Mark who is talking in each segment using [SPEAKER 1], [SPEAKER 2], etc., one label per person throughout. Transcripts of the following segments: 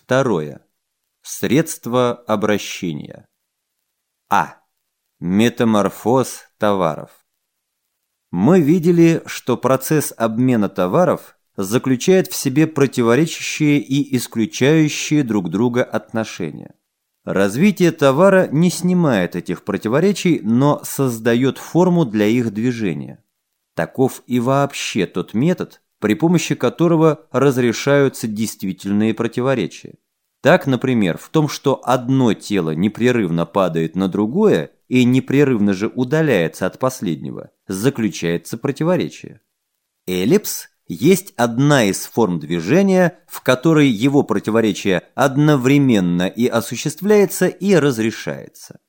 [SPEAKER 1] Второе. Средства обращения. А. Метаморфоз товаров. Мы видели, что процесс обмена товаров заключает в себе противоречащие и исключающие друг друга отношения. Развитие товара не снимает этих противоречий, но создает форму для их движения. Таков и вообще тот метод, при помощи которого разрешаются действительные противоречия. Так, например, в том, что одно тело непрерывно падает на другое и непрерывно же удаляется от последнего, заключается противоречие. Эллипс есть одна из форм движения, в которой его противоречие одновременно и осуществляется, и разрешается.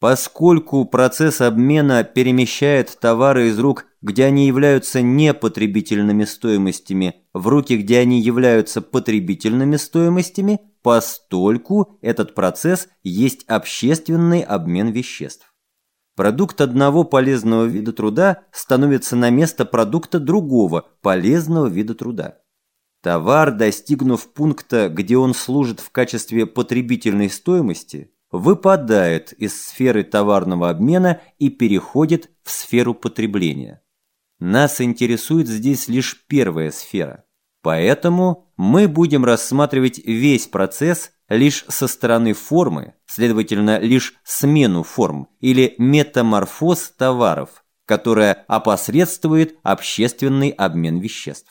[SPEAKER 1] Поскольку процесс обмена перемещает товары из рук где они являются непотребительными стоимостями, в руки, где они являются потребительными стоимостями, постольку этот процесс есть общественный обмен веществ. Продукт одного полезного вида труда становится на место продукта другого полезного вида труда. Товар, достигнув пункта, где он служит в качестве потребительной стоимости, выпадает из сферы товарного обмена и переходит в сферу потребления. Нас интересует здесь лишь первая сфера. Поэтому мы будем рассматривать весь процесс лишь со стороны формы, следовательно, лишь смену форм или метаморфоз товаров, которая опосредствует общественный обмен веществ.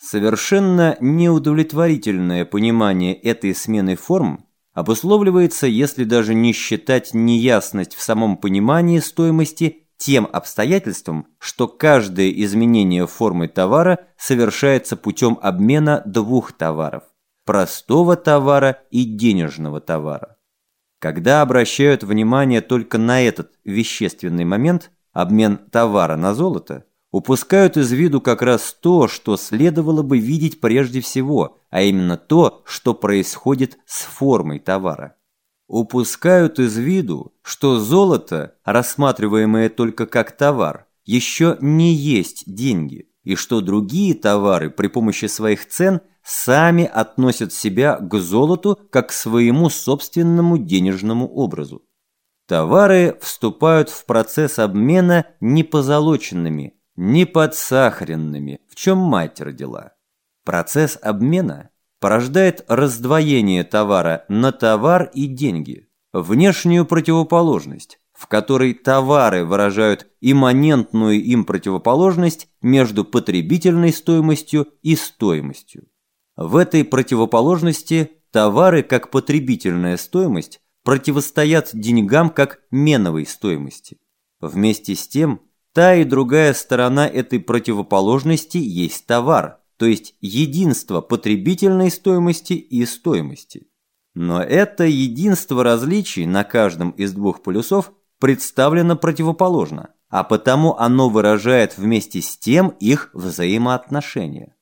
[SPEAKER 1] Совершенно неудовлетворительное понимание этой смены форм обусловливается, если даже не считать неясность в самом понимании стоимости тем обстоятельством, что каждое изменение формы товара совершается путем обмена двух товаров – простого товара и денежного товара. Когда обращают внимание только на этот вещественный момент, обмен товара на золото, упускают из виду как раз то, что следовало бы видеть прежде всего, а именно то, что происходит с формой товара упускают из виду, что золото, рассматриваемое только как товар, еще не есть деньги, и что другие товары при помощи своих цен сами относят себя к золоту как к своему собственному денежному образу. Товары вступают в процесс обмена не позолоченными, не подсахаренными, в чем мать родила. Процесс обмена порождает раздвоение товара на товар и деньги, внешнюю противоположность, в которой товары выражают имманентную им противоположность между потребительной стоимостью и стоимостью. В этой противоположности товары как потребительная стоимость противостоят деньгам как меновой стоимости. Вместе с тем, та и другая сторона этой противоположности есть товар, то есть единство потребительной стоимости и стоимости. Но это единство различий на каждом из двух полюсов представлено противоположно, а потому оно выражает вместе с тем их взаимоотношения.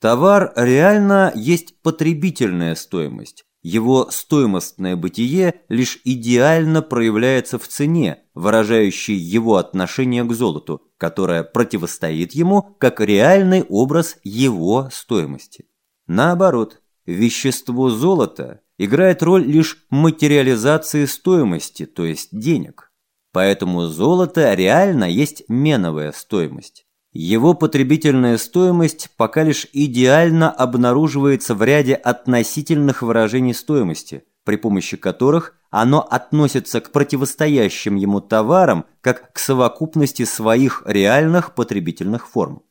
[SPEAKER 1] Товар реально есть потребительная стоимость, его стоимостное бытие лишь идеально проявляется в цене, выражающей его отношение к золоту, которое противостоит ему как реальный образ его стоимости. Наоборот, вещество золота играет роль лишь материализации стоимости, то есть денег. Поэтому золото реально есть меновая стоимость. Его потребительная стоимость пока лишь идеально обнаруживается в ряде относительных выражений стоимости, при помощи которых оно относится к противостоящим ему товарам как к совокупности своих реальных потребительных форм.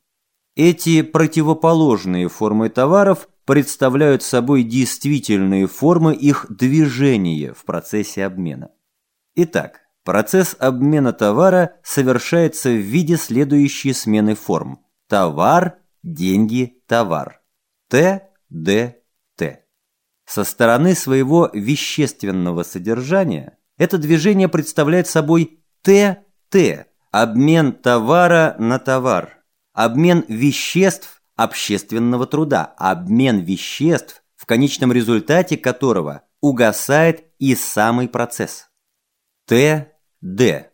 [SPEAKER 1] Эти противоположные формы товаров представляют собой действительные формы их движения в процессе обмена. Итак, Процесс обмена товара совершается в виде следующей смены форм. Товар, деньги, товар. Т, Д, Т. Со стороны своего вещественного содержания это движение представляет собой Т, Т. Обмен товара на товар. Обмен веществ общественного труда. Обмен веществ, в конечном результате которого угасает и самый процесс. Т, Д.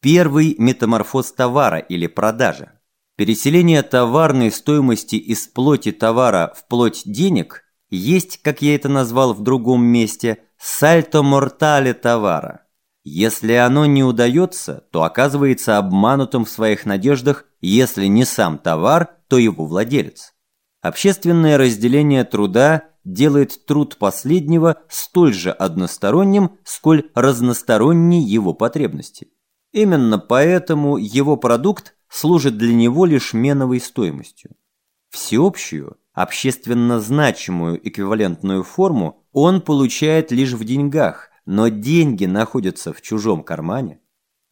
[SPEAKER 1] Первый метаморфоз товара или продажа. Переселение товарной стоимости из плоти товара в плоть денег есть, как я это назвал в другом месте, сальто мортале товара. Если оно не удается, то оказывается обманутым в своих надеждах, если не сам товар, то его владелец. Общественное разделение труда делает труд последнего столь же односторонним, сколь разносторонней его потребности. Именно поэтому его продукт служит для него лишь меновой стоимостью. Всеобщую, общественно значимую эквивалентную форму он получает лишь в деньгах, но деньги находятся в чужом кармане.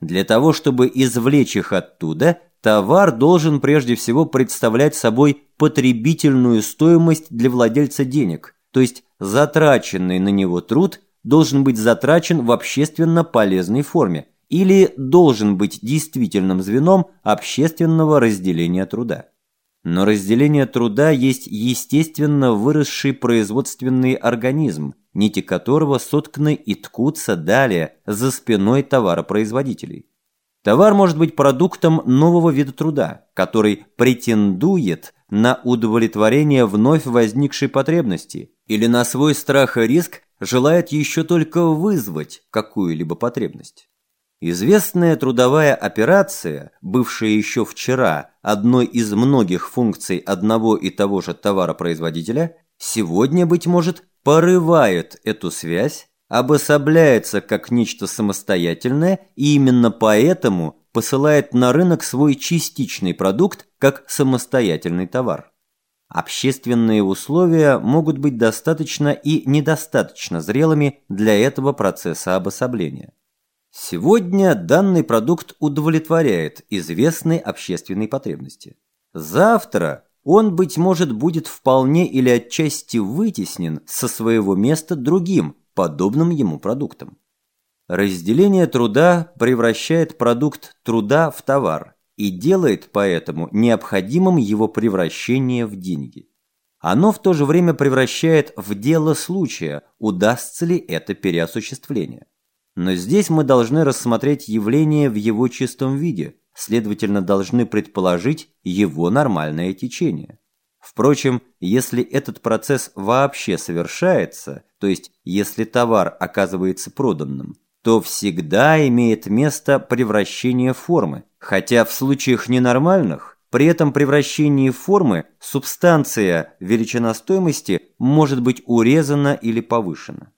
[SPEAKER 1] Для того, чтобы извлечь их оттуда, товар должен прежде всего представлять собой потребительную стоимость для владельца денег, то есть затраченный на него труд должен быть затрачен в общественно полезной форме или должен быть действительным звеном общественного разделения труда. Но разделение труда есть естественно выросший производственный организм, нити которого сотканы и ткутся далее за спиной товаропроизводителей. Товар может быть продуктом нового вида труда, который претендует на удовлетворение вновь возникшей потребности или на свой страх и риск желает еще только вызвать какую-либо потребность. Известная трудовая операция, бывшая еще вчера одной из многих функций одного и того же товаропроизводителя, сегодня, быть может, порывает эту связь, обособляется как нечто самостоятельное и именно поэтому посылает на рынок свой частичный продукт как самостоятельный товар. Общественные условия могут быть достаточно и недостаточно зрелыми для этого процесса обособления. Сегодня данный продукт удовлетворяет известной общественной потребности. Завтра он, быть может, будет вполне или отчасти вытеснен со своего места другим, подобным ему продуктом. Разделение труда превращает продукт труда в товар и делает поэтому необходимым его превращение в деньги. Оно в то же время превращает в дело случая, удастся ли это переосуществление. Но здесь мы должны рассмотреть явление в его чистом виде, следовательно, должны предположить его нормальное течение. Впрочем, если этот процесс вообще совершается, то есть если товар оказывается проданным, то всегда имеет место превращение формы, хотя в случаях ненормальных, при этом превращении формы субстанция величина стоимости может быть урезана или повышена.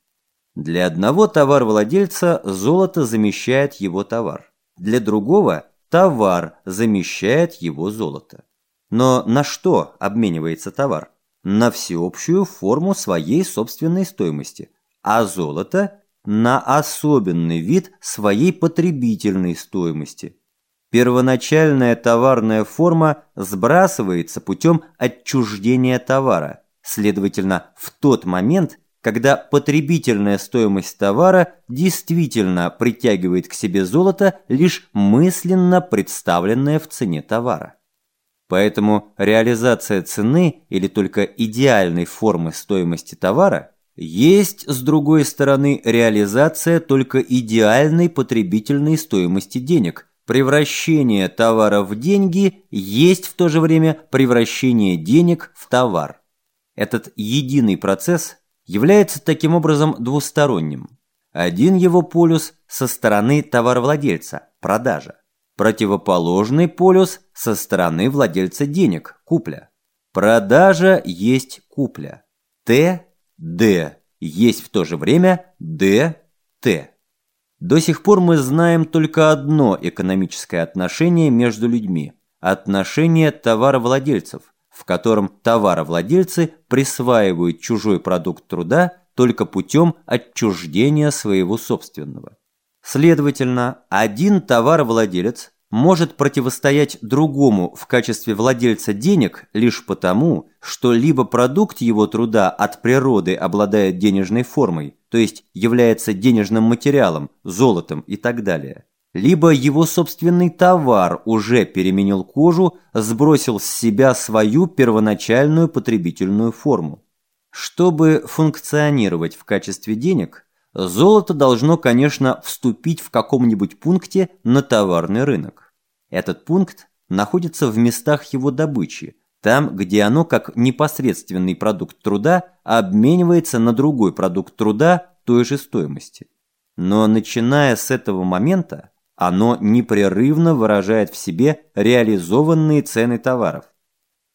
[SPEAKER 1] Для одного товар-владельца золото замещает его товар. Для другого товар замещает его золото. Но на что обменивается товар? На всеобщую форму своей собственной стоимости, а золото – на особенный вид своей потребительной стоимости. Первоначальная товарная форма сбрасывается путем отчуждения товара, следовательно, в тот момент, когда потребительная стоимость товара действительно притягивает к себе золото, лишь мысленно представленное в цене товара. Поэтому реализация цены или только идеальной формы стоимости товара есть, с другой стороны, реализация только идеальной потребительной стоимости денег. Превращение товара в деньги есть в то же время превращение денег в товар. Этот единый процесс является таким образом двусторонним. Один его полюс со стороны товаровладельца – продажа. Противоположный полюс со стороны владельца денег – купля. Продажа есть купля. Т, Д есть в то же время Д, Т. До сих пор мы знаем только одно экономическое отношение между людьми – отношение товаровладельцев, в котором товаровладельцы присваивают чужой продукт труда только путем отчуждения своего собственного. Следовательно, один товаровладелец может противостоять другому в качестве владельца денег лишь потому, что либо продукт его труда от природы обладает денежной формой, то есть является денежным материалом, золотом и так далее, либо его собственный товар уже переменил кожу, сбросил с себя свою первоначальную потребительную форму. Чтобы функционировать в качестве денег, золото должно, конечно, вступить в каком-нибудь пункте на товарный рынок. Этот пункт находится в местах его добычи, там, где оно как непосредственный продукт труда обменивается на другой продукт труда той же стоимости. Но начиная с этого момента, оно непрерывно выражает в себе реализованные цены товаров.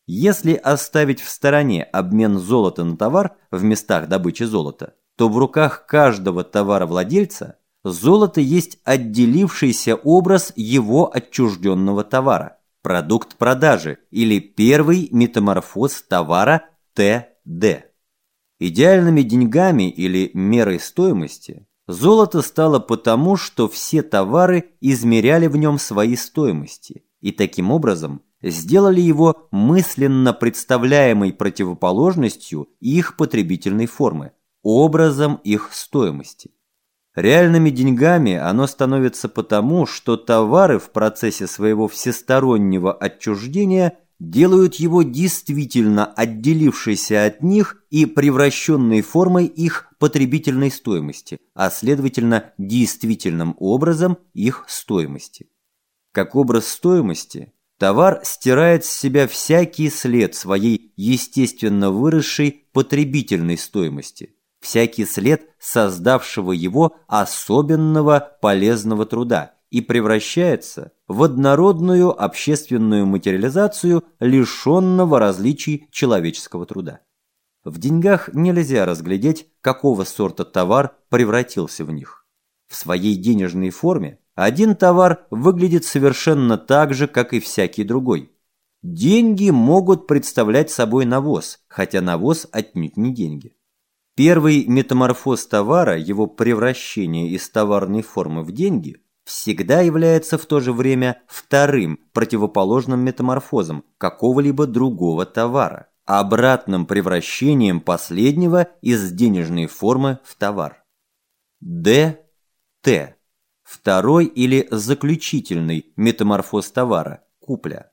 [SPEAKER 1] Если оставить в стороне обмен золота на товар в местах добычи золота, то в руках каждого товаровладельца золото есть отделившийся образ его отчужденного товара, продукт продажи или первый метаморфоз товара ТД. Идеальными деньгами или мерой стоимости золото стало потому, что все товары измеряли в нем свои стоимости и таким образом сделали его мысленно представляемой противоположностью их потребительной формы, образом их стоимости. Реальными деньгами оно становится потому, что товары в процессе своего всестороннего отчуждения делают его действительно отделившейся от них и превращенной формой их потребительной стоимости, а следовательно действительным образом их стоимости. Как образ стоимости, товар стирает с себя всякий след своей естественно выросшей потребительной стоимости всякий след создавшего его особенного полезного труда и превращается в однородную общественную материализацию лишенного различий человеческого труда. В деньгах нельзя разглядеть, какого сорта товар превратился в них. В своей денежной форме один товар выглядит совершенно так же, как и всякий другой. Деньги могут представлять собой навоз, хотя навоз отнюдь не деньги. Первый метаморфоз товара, его превращение из товарной формы в деньги, всегда является в то же время вторым противоположным метаморфозом какого-либо другого товара, обратным превращением последнего из денежной формы в товар. Д. Т. Второй или заключительный метаморфоз товара – купля.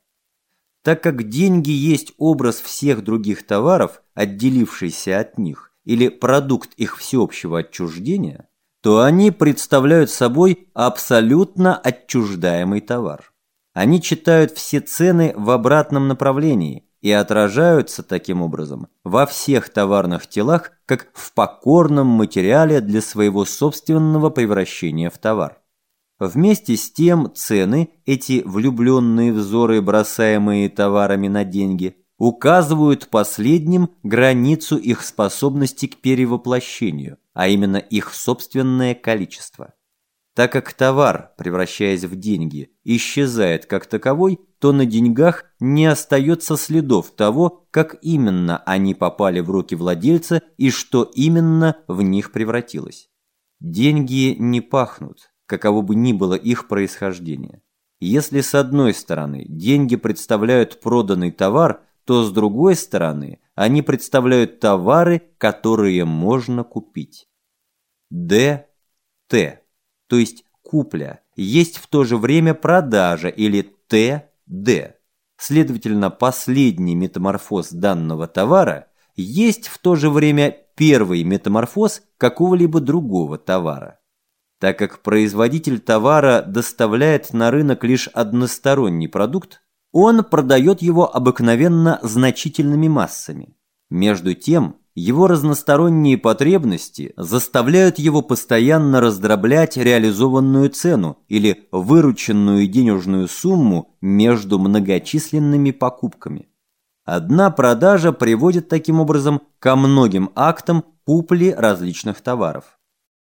[SPEAKER 1] Так как деньги есть образ всех других товаров, отделившийся от них, или продукт их всеобщего отчуждения, то они представляют собой абсолютно отчуждаемый товар. Они читают все цены в обратном направлении и отражаются таким образом во всех товарных телах, как в покорном материале для своего собственного превращения в товар. Вместе с тем цены, эти влюбленные взоры, бросаемые товарами на деньги – указывают последним границу их способности к перевоплощению, а именно их собственное количество. Так как товар, превращаясь в деньги, исчезает как таковой, то на деньгах не остается следов того, как именно они попали в руки владельца и что именно в них превратилось. Деньги не пахнут, каково бы ни было их происхождение. Если с одной стороны деньги представляют проданный товар, то с другой стороны они представляют товары, которые можно купить. Д. Т. То есть купля есть в то же время продажа или Т. Д. Следовательно, последний метаморфоз данного товара есть в то же время первый метаморфоз какого-либо другого товара. Так как производитель товара доставляет на рынок лишь односторонний продукт, он продает его обыкновенно значительными массами. Между тем, его разносторонние потребности заставляют его постоянно раздроблять реализованную цену или вырученную денежную сумму между многочисленными покупками. Одна продажа приводит таким образом ко многим актам купли различных товаров.